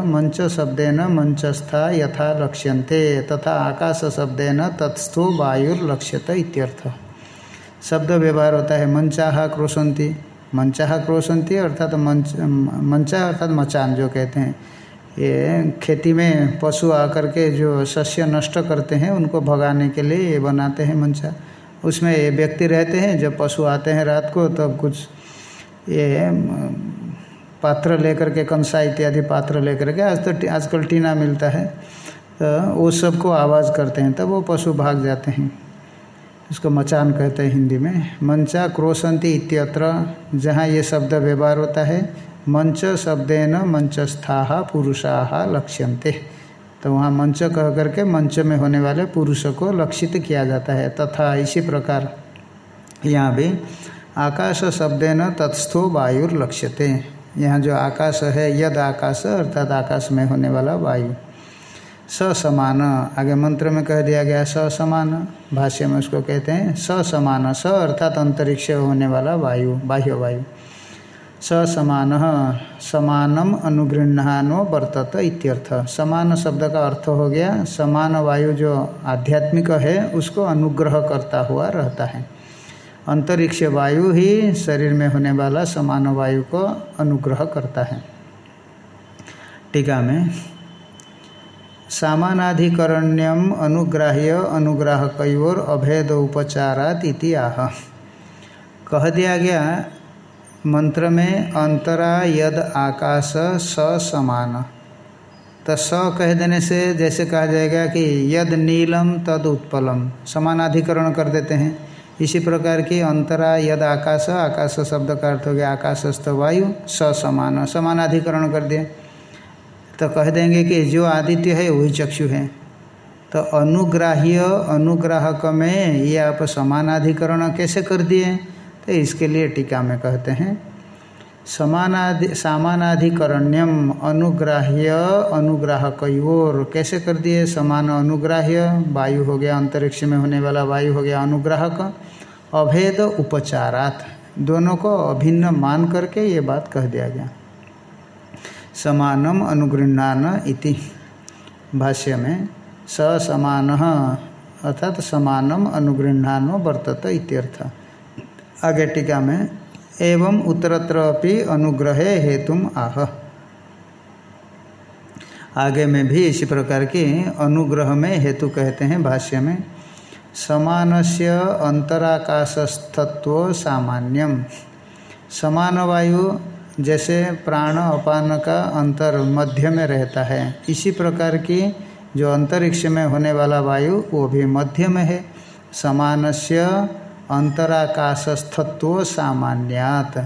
मंच शब्देन मंचस्था यथा लक्ष्यन्ते, तथा आकाश शब्देन तत्स्थो वायुर्लक्ष्यत इत्यर्थ। शब्द व्यवहार होता है मंचा क्रोशंति मंचा क्रोशंति अर्थात मंच मंचा अर्थात मचान जो कहते हैं। ये खेती में पशु आकर के जो शस्य नष्ट करते हैं, उनको भगाने के लिए ये बनाते हैं मंचा उसमें ये व्यक्ति रहते हैं, जब पशु आते हैं रात को, तब कुछ ये पात्र लेकर के कंसा इत्यादि पात्र लेकर के, आज तो आजकल टीना मिलता है तो वो सबको आवाज़ करते हैं, तब वो पशु भाग जाते हैं। उसको मचान कहते हैं हिंदी में, मंचा क्रोशंती इत्यत्र, जहाँ ये शब्द व्यवहार होता है, मंच शब्देन मंचस्था पुरुषा लक्ष्यंते तो वहाँ मंच कह करके मंच में होने वाले पुरुष को लक्षित किया जाता है, तथा इसी प्रकार यहाँ भी आकाश शब्देन तत्स्थो वायुर्लक्ष्यते। यहाँ जो आकाश है, यद आकाश अर्थात आकाश में होने वाला वायु। समान आगे मंत्र में कह दिया गया समान भाष्य में उसको कहते हैं समान स अर्थात अंतरिक्ष होने वाला वायु, बाह्य वायु। समान समानम अनुगृहानो वर्तत इत्यर्थ। समान शब्द का अर्थ हो गया, समान वायु जो आध्यात्मिक है, उसको अनुग्रह करता हुआ रहता है। अंतरिक्ष वायु ही शरीर में होने वाला समान वायु को अनुग्रह करता है। टीका में, सामानाधिकरण्यम अनुग्राह्य अनुग्राह कयोर अभेद उपचारात इति आह। कह दिया गया मंत्र में अंतरा यद आकाश स समान। तो स कह देने से जैसे कहा जाएगा कि यद नीलम तद उत्पलम। समानाधिकरण कर देते हैं। इसी प्रकार की अंतरा यद आकाश आकाश शब्द का अर्थ हो गया आकाशस्थ वायु स समान समानाधिकरण कर दिए। तो कह देंगे कि जो आदित्य है, वही चक्षु है। तो अनुग्राह्य अनुग्राहक में ये आप समानाधिकरण कैसे कर दिए? तो इसके लिए टीका में कहते हैं समानाधि सामानाधिकरण्यम अनुग्राह्य अनुग्राहकोर कैसे कर दिए? समान अनुग्राह्य, वायु हो गया अंतरिक्ष में होने वाला वायु हो गया अनुग्राहक, अभेद उपचारात। दोनों को अभिन्न मान करके ये बात कह दिया गया। समानम अनुगृणान इति। भाष्य में स समान, अर्थात समानम अनुगृणान वर्तत इत्यर्थ। आगे टीका में एवं उत्तरत्र अपि अनुग्रह हेतु आह। आगे में भी इसी प्रकार की अनुग्रह में हेतु कहते हैं भाष्य में, समानस्य अंतराकाशस्थत्व सामान्यम। समान वायु जैसे प्राण अपान का अंतर मध्य में रहता है, इसी प्रकार की जो अंतरिक्ष में होने वाला वायु वो भी मध्य में है। समानस्य अंतराकाशस्थत्व सामान्यात।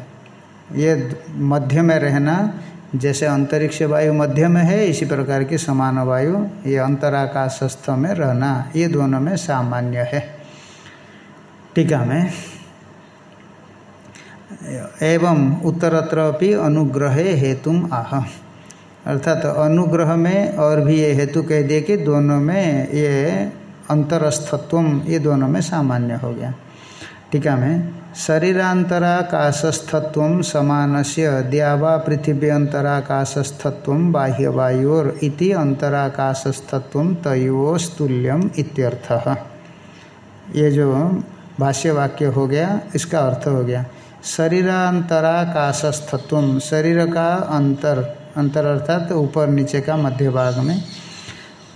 ये मध्य में रहना, जैसे अंतरिक्ष वायु मध्य में है, इसी प्रकार की समान वायु ये अंतराकाशस्थ में रहना, ये दोनों में सामान्य है। टीका में एवं उत्तरत्र भी अनुग्रह हेतुम आह। अर्थात तो अनुग्रह में और भी ये हेतु कह दिए कि दोनों में ये अंतरस्थत्व ये दोनों में सामान्य हो गया। टीका में, शरीरांतराकाशस्थत्व समान से द्यावा पृथ्वी अंतराकाशस्थत्व बाह्यवायोर इति अंतराकाशस्थत्व तयोस्तुल्यम इत्यर्थः। ये जो भाष्य वाक्य हो गया, इसका अर्थ हो गया, शरीरांतराकाशस्थत्व, शरीर का अंतर अंतर अर्थात ऊपर नीचे का मध्य भाग में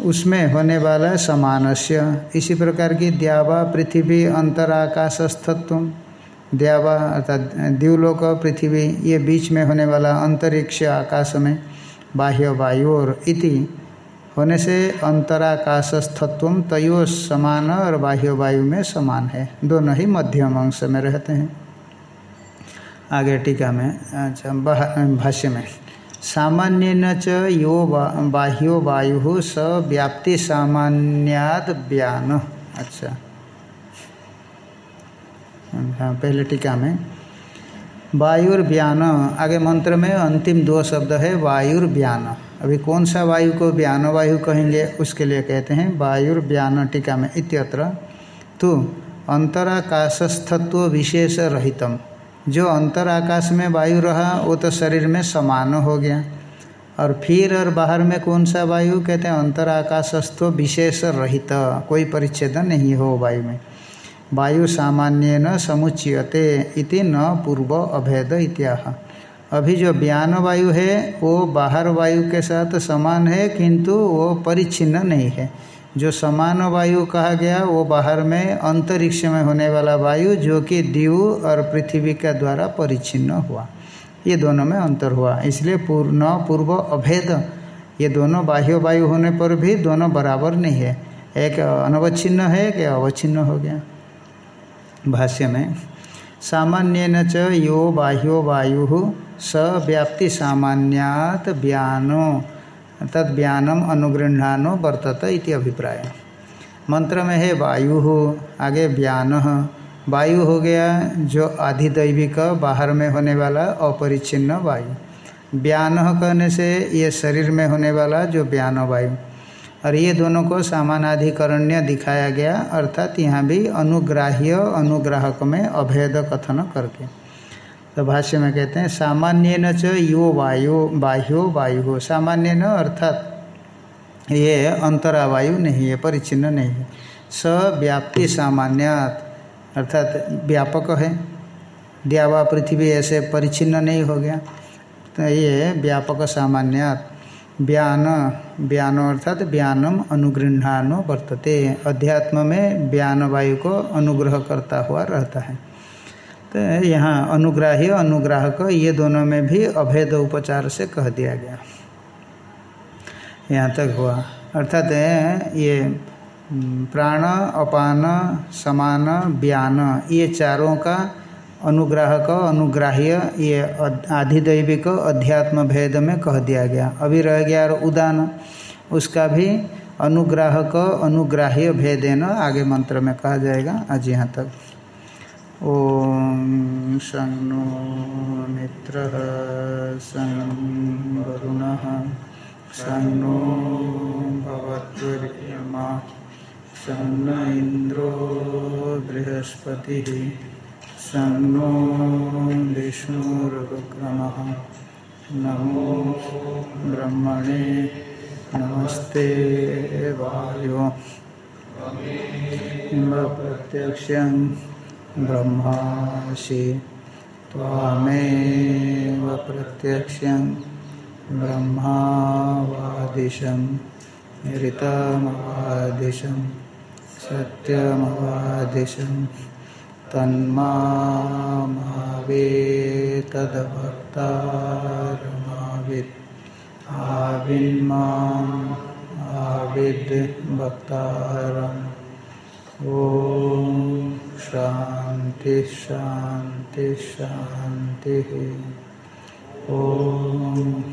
उसमें होने वाला समानस्य। इसी प्रकार की द्यावा, पृथ्वी अंतराकाशस्थत्व द्यावा अर्थात द्यूलोक पृथ्वी, ये बीच में होने वाला अंतरिक्ष आकाश में बाह्य वायु और इति। होने से अंतराकाशस्थत्व तयो समान और बाह्य वायु में समान है। दोनों ही मध्यम अंश में रहते हैं। आगे टीका में अच्छा भाष्य में। सामान्य च यो बाह्यो वायु स व्याप्ति सामान्याद व्यान। अच्छा। हाँ पहले टीका में। वायुर्व्यान आगे मंत्र में अंतिम दो शब्द है वायुर्व्यान अभी कौन सा वायु को व्यान वायु कहेंगे, उसके लिए कहते हैं वायुर्व्यान टीका में इत्यत्र। तो अंतराकाशस्थत्व विशेष रहितम। जो अंतर आकाश में वायु रहा, वो तो शरीर में समान हो गया। और फिर और बाहर में कौन सा वायु? कहते हैं, अंतर आकाशस्थ विशेष रहित, कोई परिच्छेद नहीं हो वायु में। वायु सामान्य न समुच्यते इति न पूर्व अभेद इत्याह। अभी जो बयान वायु है, वो बाहर वायु के साथ समान है, किंतु वो परिच्छिन्न नहीं है। जो समान वायु कहा गया, वो बाहर में अंतरिक्ष में होने वाला वायु जो कि दीव और पृथ्वी के द्वारा परिच्छिन्न हुआ। ये दोनों में अंतर हुआ। इसलिए पूर्ण पूर्व अभेद, ये दोनों बाह्य वायु होने पर भी दोनों बराबर नहीं है। एक अनवच्छिन्न है कि अवच्छिन्न हो गया। भाष्य में सामान्य न च यो बाह्यो वायु स व्याप्ति सामान्यात व्यानो अर्थात व्यानम अनुगृहानो वर्तत इति अभिप्राय। मंत्र में है वायु हो आगे व्यान वायु हो गया जो आधिदैविक, बाहर में होने वाला, अपरिच्छिन्न वायु। व्यान कहने से ये शरीर में होने वाला जो व्यान वायु। और ये दोनों को सामानाधिकरण्य दिखाया गया, अर्थात यहाँ भी अनुग्राह्य, अनुग्राहक में अभेद कथन करके। तो भाष्य में कहते हैं, सामान्य न च यो वायु, बाह्यो वायु। सामान्य न अर्थात ये अंतरा वायु नहीं है परिचिन्न नहीं है। स व्याप्ति सामान्यात, अर्थात व्यापक है। द्यावा पृथ्वी ऐसे परिचिन्न नहीं हो गया। तो ये व्यापक सामान्यात। व्यान व्यान अर्थात व्यानम अनुगृहानो वर्तते। अध्यात्म में व्यान वायु को अनुग्रह करता हुआ रहता है। तो यहाँ अनुग्राह्य अनुग्राहक, ये दोनों में भी अभेद उपचार से कह दिया गया। यहाँ तक हुआ। अर्थात ये प्राण, अपान, समान, व्यान, ये चारों का अनुग्राहक, अनुग्राह्य, ये आधिदैविक, अध्यात्म भेद में कह दिया गया। अभी रह गया और उदान। उसका भी अनुग्राहक, अनुग्राह्य भेदेन आगे मंत्र में कहा जाएगा। आज यहाँ तक। ओम सं नो मित्र सं वरुण। सं नो भगवत्मा सं इंद्रो बृहस्पति। सन्नो विष्णुरुक्रमः नमो ब्रह्मणे नमस्ते वायो। प्रत्यक्षं ब्रह्मासि त्वामेव प्रत्यक्षं ब्रह्मावादिशं ऋतमवादिशं सत्यमवादिशम् तन्मावे तद्भक्तारमावित् आविन्माम् आविद् भक्तारम् ॐ शान्ति शांति शांति। ॐ